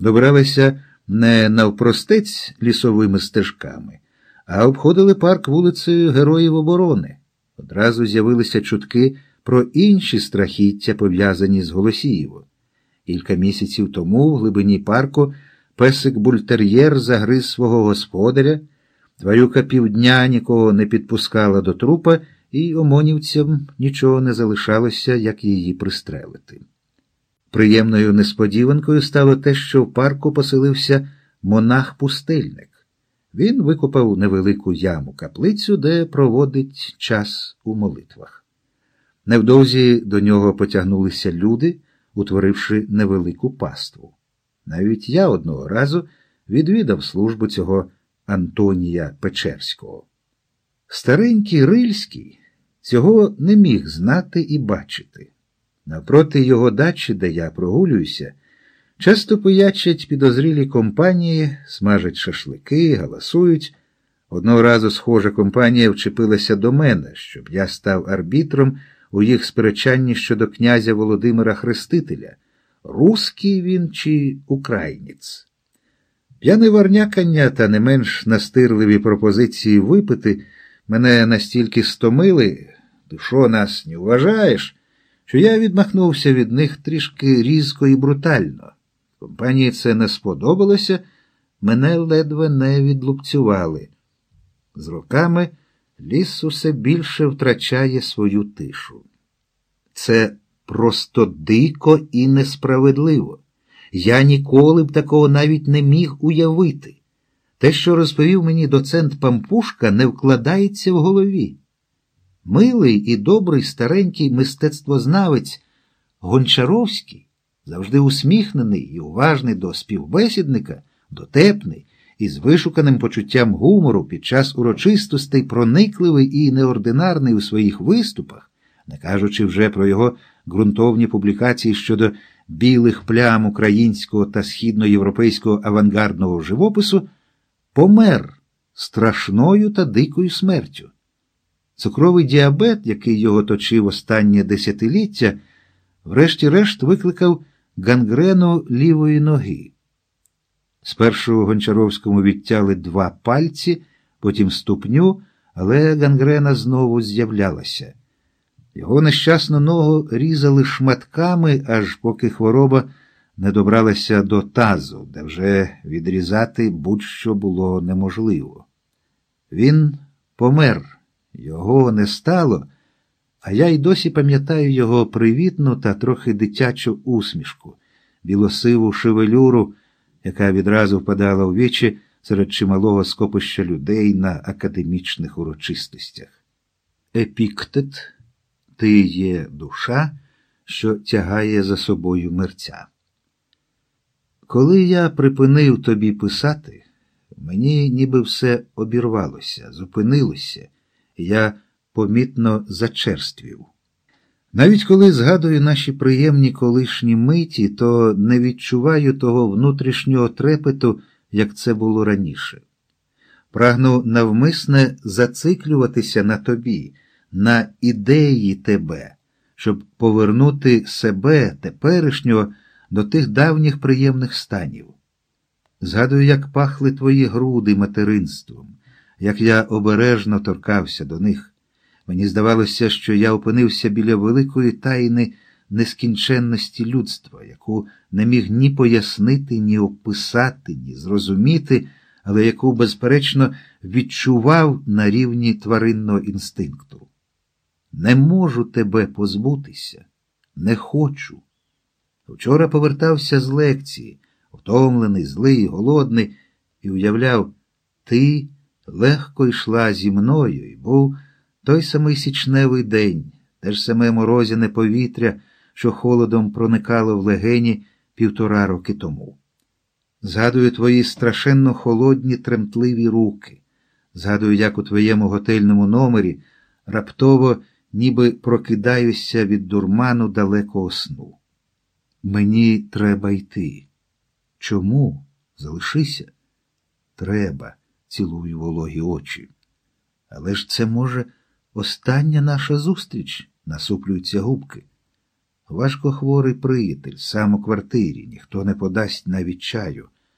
добиралися не навпростець лісовими стежками, а обходили парк вулицею Героїв оборони. Одразу з'явилися чутки про інші страхіття, пов'язані з Голосієво. Кілька місяців тому в глибині парку песик бультер'єр загриз свого господаря, тварюка півдня нікого не підпускала до трупа, і омонівцям нічого не залишалося, як її пристрелити. Приємною несподіванкою стало те, що в парку поселився монах-пустельник. Він викопав невелику яму каплицю, де проводить час у молитвах. Невдовзі до нього потягнулися люди, утворивши невелику паству. Навіть я одного разу відвідав службу цього Антонія Печерського. Старенький Рильський цього не міг знати і бачити. Напроти його дачі, де я прогулююся, часто поячать підозрілі компанії, смажать шашлики, галасують. Одного разу схожа компанія вчепилася до мене, щоб я став арбітром у їх сперечанні щодо князя Володимира Хрестителя, руський він чи українець. П'яне варнякання та не менш настирливі пропозиції випити мене настільки стомили, ти що нас не вважаєш? Що я відмахнувся від них трішки різко і брутально. Компанії це не сподобалося, мене ледве не відлупцювали. З роками ліс усе більше втрачає свою тишу. Це просто дико і несправедливо. Я ніколи б такого навіть не міг уявити. Те, що розповів мені доцент Пампушка, не вкладається в голові. Милий і добрий старенький мистецтвознавець Гончаровський, завжди усміхнений і уважний до співбесідника, дотепний і з вишуканим почуттям гумору під час урочистостей проникливий і неординарний у своїх виступах, не кажучи вже про його ґрунтовні публікації щодо білих плям українського та східноєвропейського авангардного живопису, помер страшною та дикою смертю. Цукровий діабет, який його точив останнє десятиліття, врешті-решт викликав гангрену лівої ноги. Спершу Гончаровському відтяли два пальці, потім ступню, але гангрена знову з'являлася. Його нещасну ногу різали шматками, аж поки хвороба не добралася до тазу, де вже відрізати будь-що було неможливо. Він помер. Його не стало, а я й досі пам'ятаю його привітну та трохи дитячу усмішку, білосиву шевелюру, яка відразу впадала у вічі серед чималого скопища людей на академічних урочистостях. Епіктет ти є душа, що тягає за собою мерця. Коли я припинив тобі писати, мені ніби все обірвалося, зупинилося я помітно зачерствів. Навіть коли згадую наші приємні колишні миті, то не відчуваю того внутрішнього трепету, як це було раніше. Прагну навмисне зациклюватися на тобі, на ідеї тебе, щоб повернути себе теперішнього до тих давніх приємних станів. Згадую, як пахли твої груди материнством як я обережно торкався до них. Мені здавалося, що я опинився біля великої тайни нескінченності людства, яку не міг ні пояснити, ні описати, ні зрозуміти, але яку, безперечно, відчував на рівні тваринного інстинкту. Не можу тебе позбутися, не хочу. Вчора повертався з лекції, втомлений, злий, голодний, і уявляв, ти легко йшла зі мною, і був той самий січневий день, те ж саме морозяне повітря, що холодом проникало в легені півтора роки тому. Згадую твої страшенно холодні, тремтливі руки. Згадую, як у твоєму готельному номері раптово ніби прокидаюся від дурману далекого сну. Мені треба йти. Чому? Залишися? Треба цілую вологі очі. Але ж це, може, остання наша зустріч, насуплюються губки. Важко хворий приятель, сам у квартирі, ніхто не подасть навіть чаю.